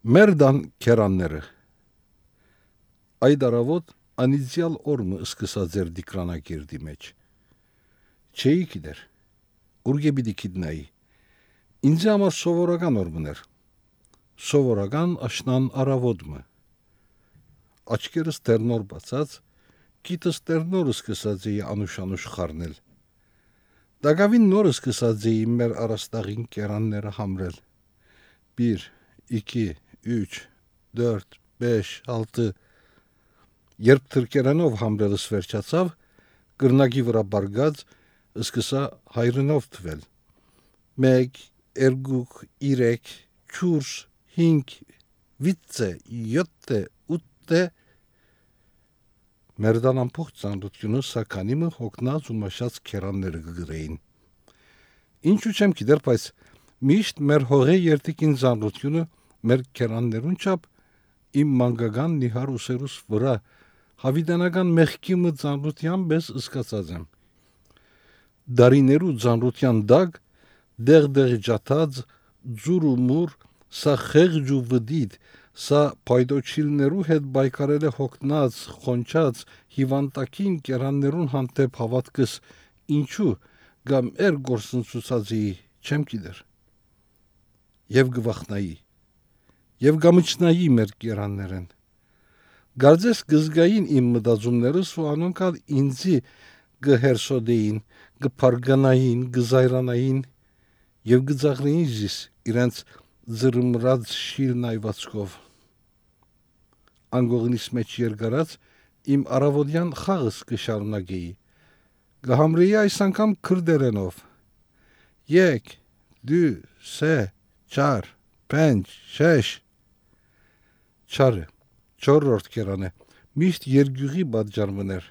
Մերդան քերանները Այդ արավոտ անիցիալ օրմը սկսած էր դիկրանակիրդի մեջ։ Չէի գիտեր։ Ուրգե պիտի գիտնայի։ Ինձ համար սովորական օրմներ։ Սովորական աշնան արավոտմը։ Աչքերս դեռնոր բացած, գիտս դեռնոր սկսած էի անուշանուշ խառնել։ Դագավին նոր սկսած էի մեր արաստաղին կերանները համրել։ 1 2 3, 4, 5, 6 Երբ թրկերանով համրելս վերջացավ, կրնագի վրա բարգած սկսա հայրենով թվել։ 1, 2, 3, 4, 5, 6, 7, 8 Մերդան ամփոխ ծանրությունը սականիմը հոգնած ու մաշած քերանները գգրեին։ Ինչու չեմ գիտեր, բայց միշտ մեր հողի երտիկին ծանրությունը մեր քերաններուն չափ իմ մանկական նիհար ուսերուս վրա հավիտենական մեղքի մը ծանրության պես սկացած եմ։ Դարիներու ծանրության դակ դեղ-դեղ ջաթած ձուր ու մուր սա խեղճ ու վդիդ սա պայդոչիլներու հետ բայկարել է հոգնած, խոնչած, հիվանդակին կերաններուն հանդեպ հավատքս ինչու գամ էր գործընծուցածի չեմ գիտեր եւ գվախնայի եւ գամիչնայի մեր կերաններեն։ Գարձես գզգային իմ մտածումներս ու անոնքալ ինձի գհերսոդեին, գփարգանային, գզայրանային եւ գծաղրեին զիս իրենց զրմրած շիրն այվածքով։ Անգողնիս մեջ երգարած իմ արավոդյան խաղս կշարունակեի։ Գահամրեի այս անգամ քրդերենով։ Եկ, դու, սե, չար, պենջ, շեշ, Չարը, 4-րդ կերան է, միշտ երգյուղի բաժանվներ։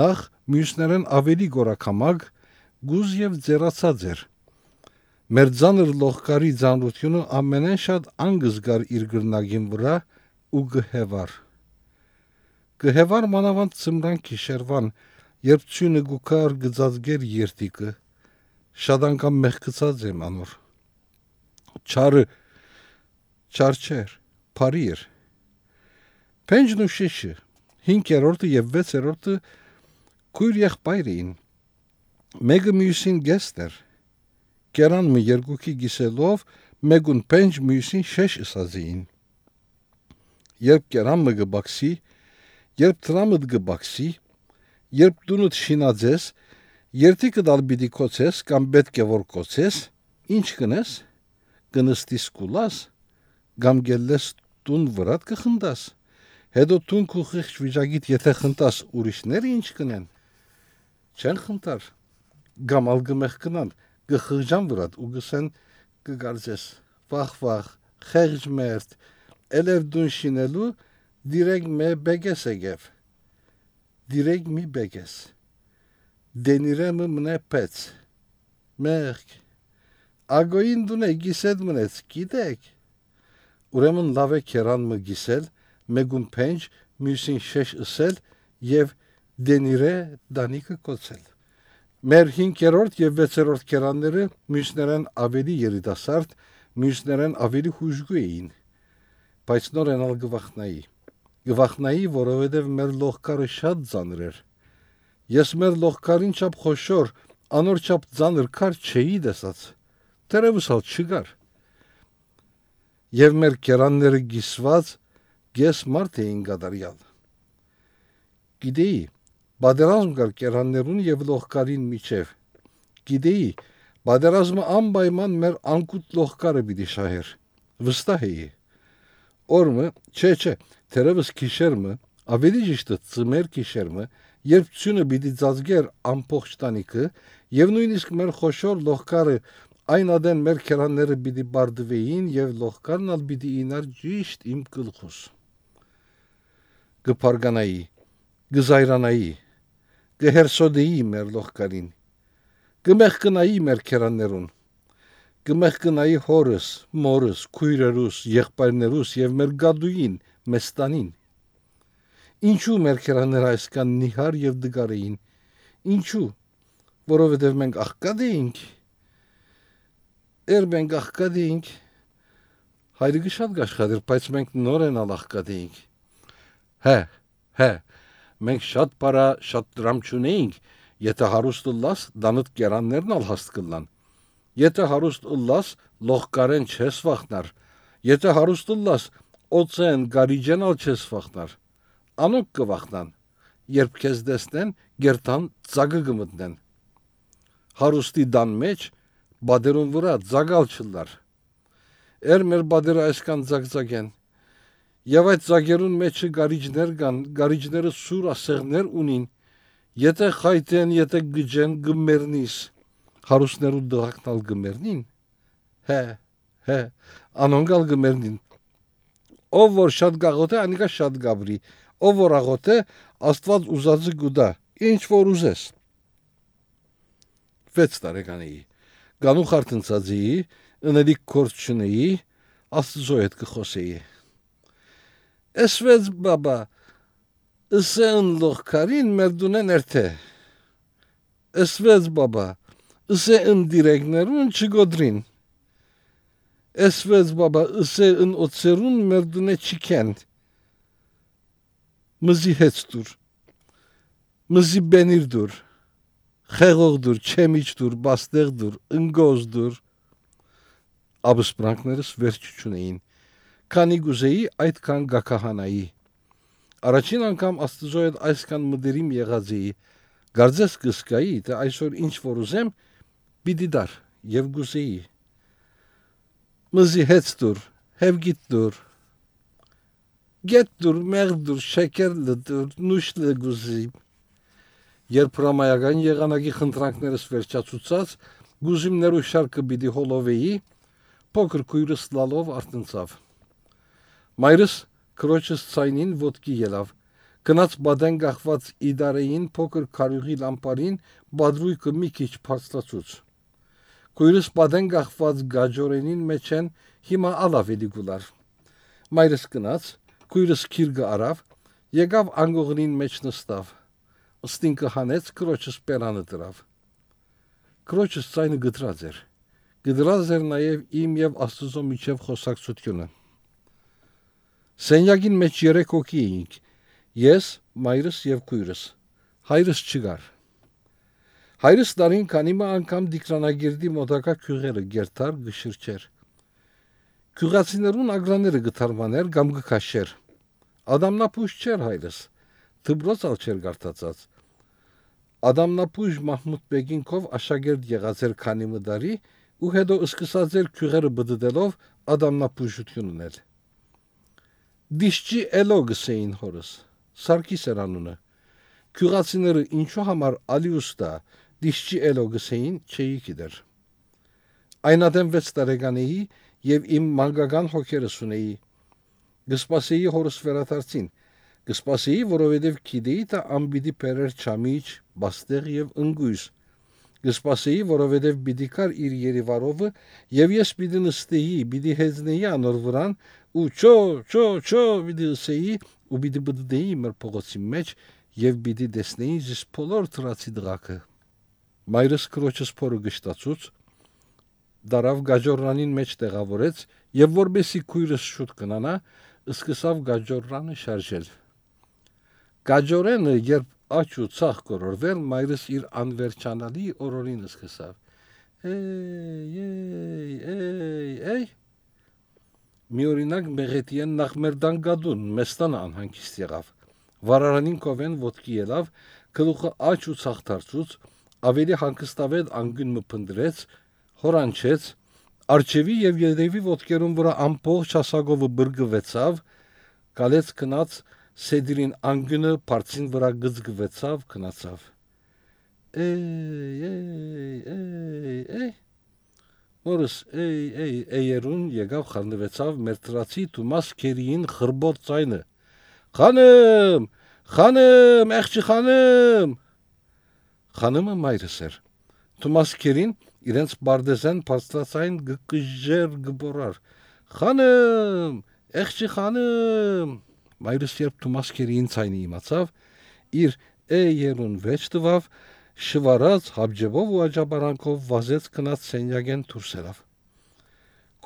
Նախ մյուսներն ավելի գորակամագ, գուզ եւ ձերացած էր։ Մեր ցաներ լողկարի ցանրությունը ամենեն շատ անգզգար իր գրնագին վրա ու գհեվար։ Գհեվար մանավանդ ծմրան քիշերվան, երբ ցյունը գուկար գծածգեր երտիկը։ Շատ անգամ մեղքծած եմ անոր։ Չարը չարչեր բարի էր։ Փենջն ու շիշը 5-րդը եւ 6-րդը քույր եղբայր էին։ Մեկը մյուսին գեստեր։ Կերան մի երկուքի գիսելով մեկուն փենջ մյուսին շեշ ըսածին։ Երբ կերամը գբաքսի, երբ տրամը գբաքսի, երբ դունդ շինածես, երթիկը դալ բիդի կոցես կամ պետք է որ կոցես, ինչ կնես, կնստիս կուլաս, կամ գելես տուն վրատ կխնդաս։ Հետո տուն քու խիղճ վիճակիդ եթե խնդաս ուրիշները ինչ կնեն։ Չեն խնդար։ Գամալ գմեղ կնան, գխղջան վրատ ու գսեն կգարձես։ Վախ վախ, խեղճ մերտ, էլև դուն շինելու դիրեկ մե բեգես եկև։ Դիրեկ մի բեգես։ Դենիրեմը մնե պեց։ Մեղք։ Ագոին դունե գիսեդ մնեց, գիտեք։ Ուրեմն լավ է քերան մը գիսել, մեգուն փենջ, մյուսին շեշ ըսել եւ դենիրե դանիկը կոչել։ Մեր 5-րդ եւ 6-րդ քերանները մյուսներեն ավելի երիտասարդ, մյուսներեն ավելի հուժգու էին։ Բայց նոր են ալ գվախնայի։ Գվախնայի, որովհետեւ մեր լողկարը շատ ծանր էր։ Ես մեր լողկարին չափ խոշոր, անոր չափ ծանր քար չէի դեսած։ Տերևս հալ չգար եւ մեր կերանները գիսված գես մարդ էին գադարյալ։ Գիտեի, բادرազմ կար կերաններուն եւ լողկարին միջև։ Գիտեի, բادرազմը անպայման մեր անկուտ լողկարը պիտի շահեր։ Վստահ էի։ Օրը, չէ, չէ, թերևս քիշերմը, ավելի ճիշտ ծմեր քիշերմը, երբ ցյունը պիտի ծածկեր ամբողջ տանիքը եւ նույնիսկ մեր խոշոր լողկարը Այն ադեն մեր քերանները պիտի բարդվեին եւ լողկարն ալ պիտի ինար ճիշտ իմ գլխուս։ Գփարգանայի, գզայրանայի, գհերսոդեի մեր լողկարին։ Գմեղկնայի մեր քերաններուն։ Գմեղկնայի հորս, մորս, քույրերուս, եղբայրներուս եւ մեր գադուին, մեստանին։ Ինչու մեր քերանները այսքան նիհար եւ դգար էին։ Ինչու, որովհետեւ մենք աղքատ էինք Էր մենք աղքատ էինք, Հայրիկը շատ գաշխատիր, բայց մենք նոր են ալախկադեինք։ Հե, հե, մենք շատ պարա, շատ դրամ չունեինք, եթե հարուստ լաս, դանıt կերաններն ալ հաստ կլան։ Եթե հարուստ լաս, լողկարեն չես վախնար։ Եթե հարուստ լաս, օծեն գարիջեն ալ չես վախնար։ Անոք կվախնան։ Երբ քեզ դեսնեն, գերտան ծագը գմտնեն։ Հարուստի դան մեջ բադերուն վրա ձագալ չլար։ Էր մեր բադերը այսքան ձագձագեն։ Եվ այդ ձագերուն մեջը գարիջներ կան, գարիջները սուր ասեղներ ունին։ Եթե խայտեն, եթե գջեն գմերնիս, հարուսներու դղակնալ գմերնին։ Հե, հե, անոնգալ գմերնին։ Ով որ շատ գաղոտ է, անիկա շատ գաբրի։ Ով որ աղոտ է, աստված ուզածը գուդա։ Ինչ որ ուզես։ 6 տարեկան էի Ganuhartën sa zii, Enalik Korçunii, as zoet gehosei. Esvez baba, isen loh karin merdunen erte. Esvez baba, ise in diregnerun çigodrin. Esvez baba, ise in otserun merdune çiken. Mızı hetstur. Mızı benirdur. Խեղող դուր, չեմիչ դուր, բաստեղ դուր, ընգոզ դուր աբսպրանքներս վերջ չունեին։ Քանի գուզեի այդքան գակահանայի։ Առաջին անգամ Աստծո հետ այսքան մդերիմ եղածի, գարձես կսկայի, թե այսօր ինչ որ ուզեմ, պիտի դար եւ գուզեի։ Մզի հետ դուր, հեվգիտ դուր, գետ դուր, մեղ դուր, շեկեր դուր, նուշ լգուզի։ Երբ հրամայական եղանակի խնդրանքներս վերջացուցած, գուզիմներու շարքը պիտի հոլովեի, փոքր քույրս լալով արտնցավ։ Մայրս քրոջս ցայնին ոդկի ելավ։ Գնաց բադեն գախված իդարեին փոքր քարյուղի լամպարին բադրույկը մի քիչ փաստացուց։ Քույրս բադեն գախված գաջորենին մեջ են հիմա ալավելի գուլար։ Մայրս գնաց, քույրս քիրգը արավ, եկավ անգողնին մեջ նստավ։ Ստինկը հանեց, քրոջս պերանը դրավ։ Քրոջս ցայնը գտրած էր գդրած էր նաև իմ եւ Աստծո միջև խոսակցությունը։ Սենյակին մեջ երեք հոգի էինք. ես, մայրս եւ քույրս։ Հայրս չգար։ Հայրս դարին քանիմը անգամ դիկրանագիրդի մոտակա քյուղերը գերտար գշրչեր։ Քյուղացիներուն ագրաները գթարմաներ կամ գքաշեր։ Ադամնապուշ չէր հայրս։ Դբրոց ալ չէր գարտացած։ Ադամնապուշ Մահմուդ Բեգինկով աշակերտ եղած էր քանի մդարի ու հետո սկսած էր քյուղերը բդդելով ադամնապուժություն ունել։ Դիշճի էլոգս էին հորս, Սարգիս էր անունը։ Քյուղացիները ինչու համար ալիուստա դիշճի էլոգս էին չէի գիտեր։ Այնադեմ 6 տարեկանի եւ իմ մանկական հոգերս ունեի։ Գսպասեի հորս վերադարձին։ Գսպասեի, որովհետեւ գիտեի, թե ամբիդի պերեր չամիջ, բաստեղ եւ ընգույս Գսպասեի, որովհետև պիտի կար իր Երևարովը, եւ ես պիտի նստեի, պիտի հեզնեի անոր վրան ու չո, չո, չո պիտի ասեի ու պիտի բդդեի մեր փողոցի մեջ եւ պիտի տեսնեի զիս բոլոր տրացի դղակը։ Մայրս քրոջս փորը գշտացուց դարավ գաջորրանին մեջ տեղավորեց եւ որբեսի քույրս շուտ կնանա, սկսավ գաջորրանը շարժել։ Գաջորենը, երբ աչ ու ցախ կորորվել, մայրս իր անվերջանալի օրորինը սկսավ։ Էյ, էյ, էյ, էյ։ Մի օրինակ Մեղետյան նախմերդան գադուն մեստան անհանգիստ եղավ։ Վարարանին կովեն ոտքի ելավ, գլուխը աչ ու ցախ դարձուց, ավելի հանգստավետ անգին մփնդրեց, հորանչեց, արջևի եւ երևի ոտքերուն վրա ամբողջ հասակովը բրգվեցավ, գալեց կնած Սեդրին անգնը բարձին վրա գծգվեցավ, քնացավ։ Էй, էй, էй, էй։ Որս էй, էй, էյերուն եկավ խանդվեցավ մերտրացի Թոմաս Քերիին խրբոտ ցայնը։ Խանեմ, խանեմ, եղջի խանեմ։ Խանեմը մայրս էր։ Թոմաս Քերին իրենց բարդեզեն փաստացային գկժեր գբորար։ Խանեմ, եղջի խանեմ։ խանեմ Մայրս երբ Թոմասկերին ցայնի իմացավ, իր է երուն վեճ տվավ, շվարած հաբջեվով ու աջաբարանքով վազեց կնած սենյագեն դուրս ելավ։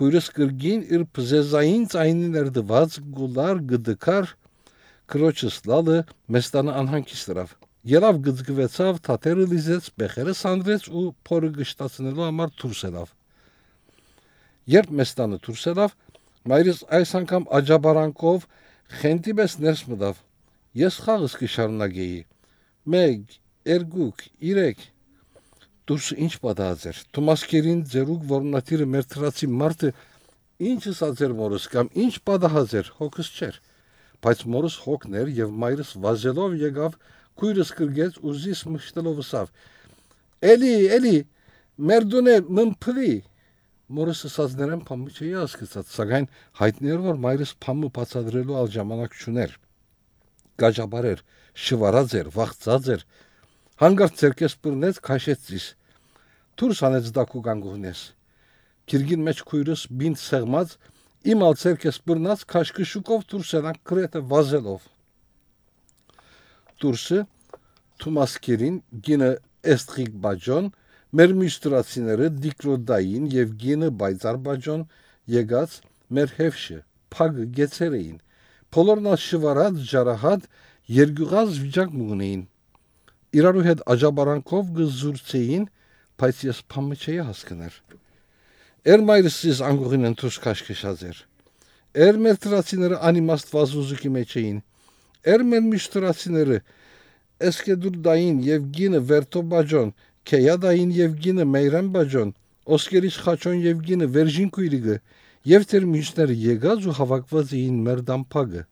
Քույրս կրգին իր փզեզային ցայիններ դված գուլար գդկար քրոջս լալը մեստանը անհանգիստ դրավ։ Երավ գծգվեցավ, թաթերը լիզեց, բեխերը սանդրեց ու փորը գշտացնելու համար դուրս ելավ։ Երբ մեստանը դուրս ելավ, մայրս այս անգամ աջաբարանքով խենտի պես ներս մտավ։ Ես խաղս կշարունակեի։ 1 2 3 Դուրս ինչ պատահած էր։ Թոմասկերին ձերուկ որոնատիրը մեր թրացի մարդը ինչս ածեր մորս կամ ինչ պատահած էր, հոգս չէր։ Բայց մորս հոգներ եւ մայրս վազելով եկավ, քույրս կրգեց ուզիս մշտելով ասավ. Էլի, էլի, մեր դունե մմփլի։ Մորս ասածներն փամի չի հասկացած, սակայն հայտներ որ մայրս փամը բացադրելու ալ ժամանակ չուներ։ Գաջաբար էր, շվարած էր, վախծած էր, Հանգարտ ցերկես բռնեց քաշեցիս։ Դուրս անեց դակու գանգուհնես։ Կիրգին մեջ քույրս բինտ սեղմած իմ ալ ցերկես բռնած քաշկշուկով դուրս ելան կրետը վազելով։ Դուրսը Թոմասկերին գինը Էստրիկ բաջոն մեր միշտրացիները դիկրոդային եւ գինը բայցար բաջոն եկած մեր հեվշը փագ գեցեր էին։ Բոլորն աշվարած ջարահատ երգուղած վիճակ մունեին իրարու հետ աջաբարանքով գզուրցեին, բայց ես փամը չէի հասկներ։ Էր մայրսիս անգողին ընթուս քաշքշած էր։ Էր մեր տրացիները անիմաստ վազուզուկի մեջ էին։ Էր մեր միշտրացիները Էսկեդուրդային եւ գինը Վերտո բաջոն, Քեյադային եւ գինը Մեյրան բաջոն, Օսկերից խաչոն եւ գինը Վերժին քույրիգը եւ թեր միշները եկած ու հավաքված էին մեր դամփագը։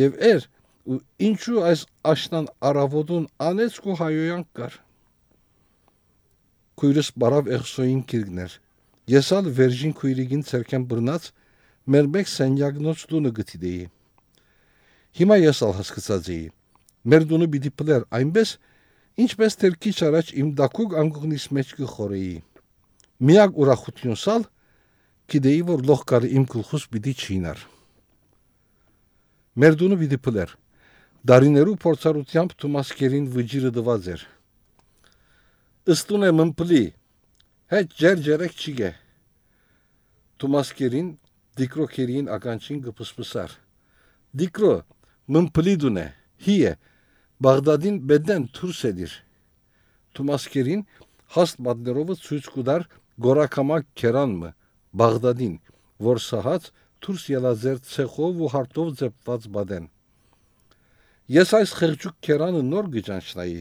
Եվ էր ու ինչու այս աշնան արավոտուն անեց ու հայոյան կար։ Քույրս բարավ եղսոյին կիրգներ։ Եսալ վերջին քույրիգին ցերքեն բռնած մեր մեկ սենյակնոց տունը գտիդեի։ Հիմա եսալ հասկացած էի։ Մեր տունը պիտի պլեր այնպես, ինչպես թեր քիչ առաջ իմ դակուկ անգուղնից մեջ կխորեի։ Միակ ուրախություն սալ գիտեի, որ լոխկարը իմ գլխուս պիտի չինար։ Մեր տունը պիտի պլեր Դարիներու փորձառությամբ Թոմասկերին վճիրը դված էր։ Ըստուն է մմպլի, հետ ջերջերեք չիգե։ Թոմասկերին դիկրոքերին ականչին գպսպսար։ Դիկրո մմպլի դունե, հիե, Բաղդադին բեդեն թուրս էդիր։ Թոմասկերին հաստ մատներովը ցույց կուդար գորակամակ քերանմը Բաղդադին, որ սահած թուրս ելազեր ցեխով ու հարտով ձեպված բադեն։ Ես այս խղճուկ քերանը նոր գճանչնայի։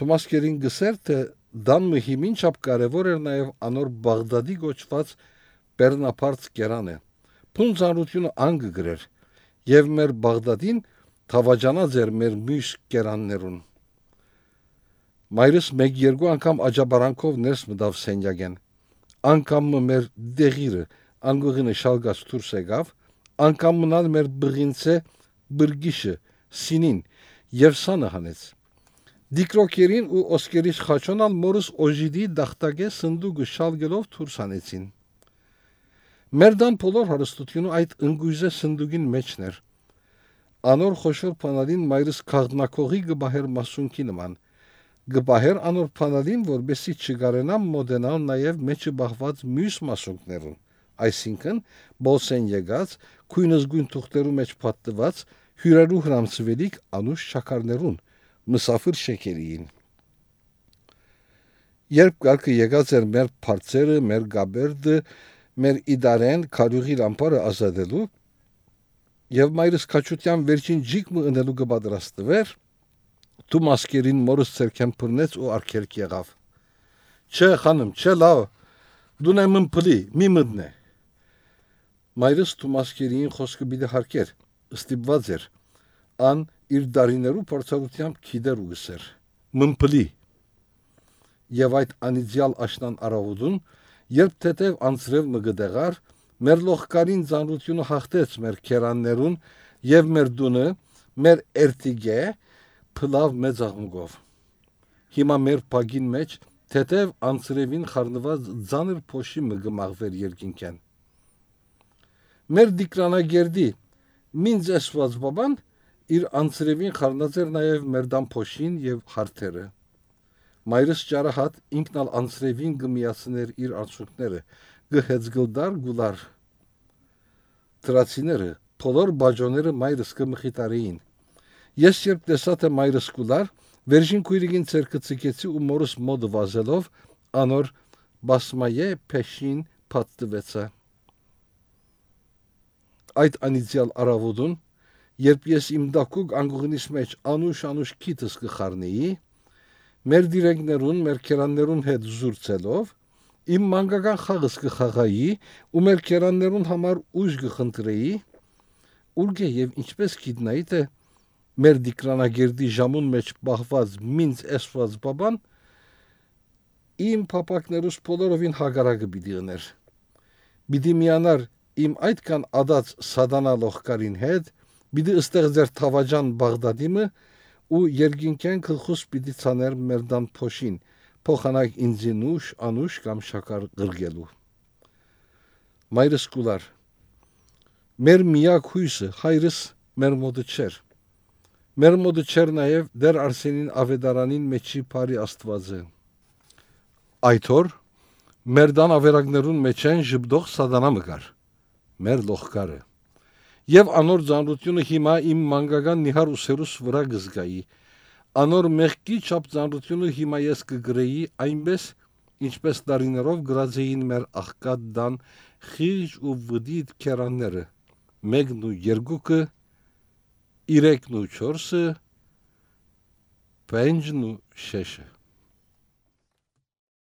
Թոմասկերին գսեր թե դանմը հիմին չափ կարևոր էր նաև անոր Բաղդադի գոչված Բեռնապարց կերանը։ Փունձանությունը անգ գրեր եւ մեր Բաղդադին թավաջանած էր մեր մյուս կերաններուն։ Մայրս մեկ երկու անգամ աջաբարանքով ներս մտավ սենյակեն։ Անկամ մեր դեղիրը անգողինը շալգած դուրս եկավ, անկամ մնալ մեր բղինցե բրգիշը Սինին եւ սանը հանեց։ Դիկրոկերին ու Օսկերից խաչոնալ մորս օժիդի դախտագե սնդուգը շալգելով թուրս հանեցին։ Մերդան բոլոր հարստությունը այդ ընգույզե սնդուգին մեջն էր։ Անոր խոշոր փանալին մայրս քաղդնակողի գբահեր մասունքի նման գբահեր անոր փանալին որբեսի չգարենամ մոդենալ նաև մեջը բախված մյուս մասունքներուն այսինքն բոսեն եկած քույնս գույն թուղթերու մեջ պատտված հյուրերու հրամցվելիք անուշ շաքարներուն, մսաֆր շեկերին։ Երբ կարգը եկած էր մեր փարծերը, մեր գաբերդը, մեր իդարեն քարյուղի լամպարը ազատելու եւ մայրս քաչության վերջին ջիկը ընելու կպատրաստվեր, դու մասկերին մորս ցերքեն բռնեց ու արկերք եղավ։ Չէ, խանım, չէ լավ։ Դու նեմն փլի, մի մտնե։ Մայրս դու մասկերին խոսքը բիդե հարկեր ստիպված էր ան իր դարիներու փորձառությամբ քիդեր ու գսեր մմփլի եւ այդ անիդիալ աշնան արավուդուն երբ թեթև անցրև մգդեղար մեր լողկարին ծանրությունը հաղթեց մեր քերաններուն եւ մեր դունը մեր երտիգե փլավ մեծ աղմուկով հիմա մեր փագին մեջ թեթև անցրևին խառնված ծանր փոշի մը գմաղվեր երկինքեն մեր դիկրանագերդի Մինձ ասված բաբան իր անցրևին խառնած էր նաև մերդան փոշին եւ հարթերը։ Մայրս ճարահատ ինքնալ անցրևին գմիացներ իր անցուկները, գհեծգլդար գուլար Տրացիները բոլոր բաժոները մայրս կմխիտարեին Ես երբ տեսա թե մայրս կուլար, վերջին քույրիկին ցերկը ցկեցի ու մորս մոդ վազելով անոր բասմայե փեշին փաթվեցա։ Այդ անիցիալ արավոդուն, երբ ես իմ դակուկ անգուղնիս մեջ անուշ անուշ քիտս կխառնեի, մեր դիրեկներուն, մեր քերաններուն հետ զուրցելով, իմ մանկական խաղս կխաղայի ու մեր քերաններուն համար ուժ կխնդրեի, ուրգե եւ ինչպես գիտնայի թե մեր դիկրանագերդի ժամուն մեջ բահված մինց էսված բաբան իմ փապակներուս բոլորովին հագարակը պիտի ուներ։ Պիտի միանար իմ այդքան ադած սադանա լոխկարին հետ, պիտի ըստեղ ձեր թավաջան Բաղդադիմը ու երկինքեն գլխուս պիտի ցաներ մեր դան փոշին, փոխանակ ինձի նուշ, անուշ կամ շակար գրգելու։ Մայրս կուլար։ Մեր միակ հույսը հայրս մեր մոդը չէր։ Մեր մոդը չէր նաև դեր Արսենին ավետարանին մեջի բարի Աստվածը։ Այդ օր մեր դան ավերակներուն մեջ են ժբդող սադանա մգար։ Մեր լոխկարը։ Եվ անոր ծանրությունը հիմա իմ մանկական նիհար ուսերուս վրա գզգայի։ Անոր մեղքի չափ ծանրությունը հիմա ես կգրեի այնպես, ինչպես տարիներով գրած էին մեր աղքատ դան խիղճ ու վդիտ քերանները։ Մեկն ու երկուկը 3-ն ու 4-ը, 5-ն ու 6-ը